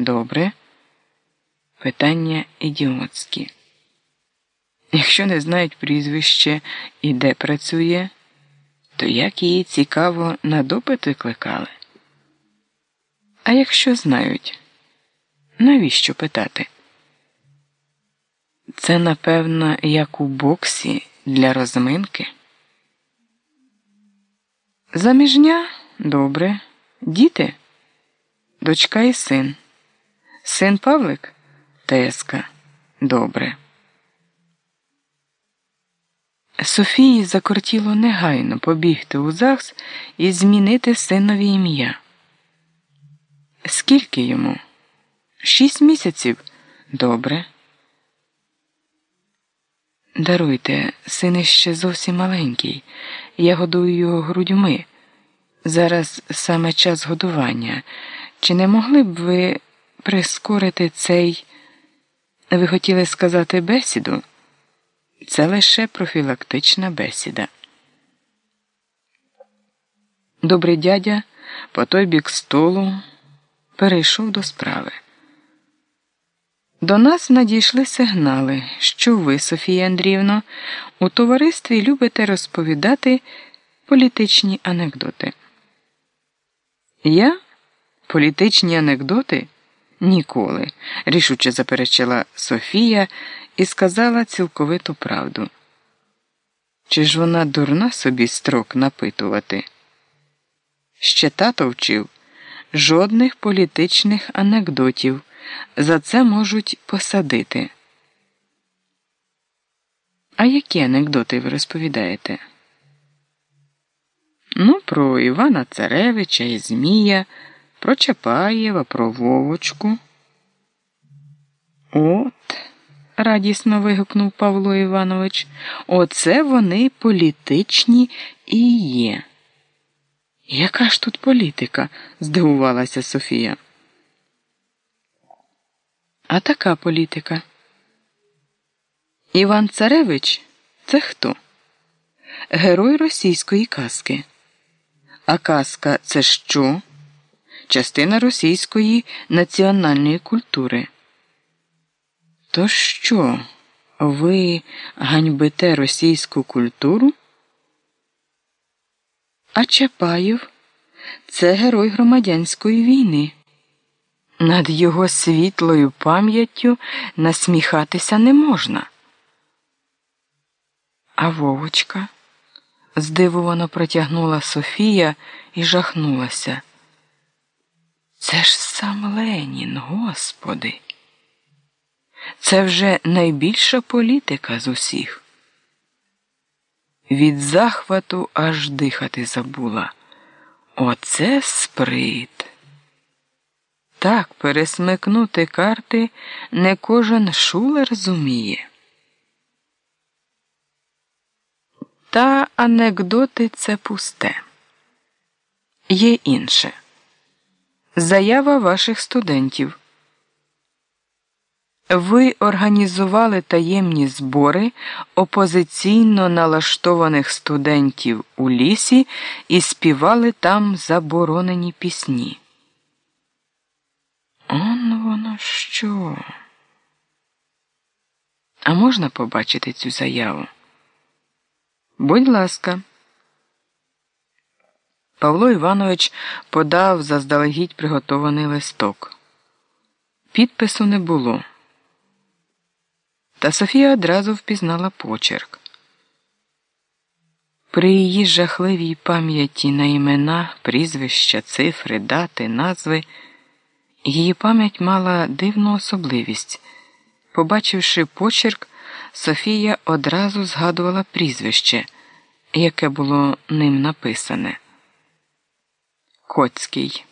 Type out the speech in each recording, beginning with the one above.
Добре. Питання ідіотські. Якщо не знають прізвище і де працює, то як її цікаво на допит викликали? А якщо знають, навіщо питати? Це, напевно, як у боксі для розминки. Заміжня добре. Діти, дочка і син. Син Павлик Теска. Добре. Софії закортіло негайно побігти у ЗАГС і змінити синові ім'я. Скільки йому? Шість місяців. Добре. Даруйте, син ще зовсім маленький. Я годую його грудьми. Зараз саме час годування. Чи не могли б ви прискорити цей, ви хотіли сказати, бесіду? Це лише профілактична бесіда. Добрий дядя по той бік столу перейшов до справи. До нас надійшли сигнали, що ви, Софія Андріївно, у товаристві любите розповідати політичні анекдоти. Я? Політичні анекдоти? Ніколи, рішуче заперечила Софія і сказала цілковиту правду. Чи ж вона дурна собі строк напитувати? Ще тато вчив жодних політичних анекдотів. За це можуть посадити. А які анекдоти ви розповідаєте? Ну, про Івана Царевича і Змія, про Чапаєва, про Вовочку. От, радісно вигукнув Павло Іванович, оце вони політичні і є. Яка ж тут політика? здивувалася Софія. А така політика. Іван Царевич це хто? Герой російської казки. А казка це що? Частина російської національної культури. То що? Ви ганьбите російську культуру? А Чапаєв це герой громадянської війни. Над його світлою пам'яттю насміхатися не можна. А Вовочка здивовано протягнула Софія і жахнулася. Це ж сам Ленін, господи. Це вже найбільша політика з усіх. Від захвату аж дихати забула. Оце сприт. Так пересмикнути карти не кожен шулер зуміє. Та анекдоти це пусте. Є інше. Заява ваших студентів. Ви організували таємні збори опозиційно налаштованих студентів у лісі і співали там заборонені пісні. Он воно що? А можна побачити цю заяву? Будь ласка. Павло Іванович подав заздалегідь приготований листок. Підпису не було. Та Софія одразу впізнала почерк. При її жахливій пам'яті на імена, прізвища, цифри, дати, назви. Її пам'ять мала дивну особливість. Побачивши почерк, Софія одразу згадувала прізвище, яке було ним написане. Коцький.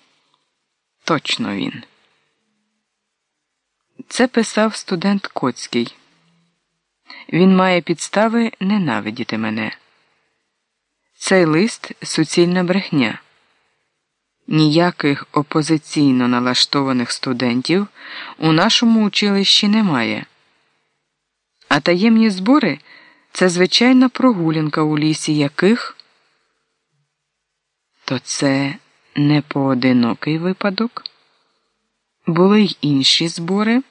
Точно він. Це писав студент Коцький. Він має підстави ненавидіти мене. Цей лист суцільна брехня. Ніяких опозиційно налаштованих студентів у нашому училищі немає. А таємні збори це звичайна прогулянка у лісі яких то це не поодинокий випадок. Були й інші збори.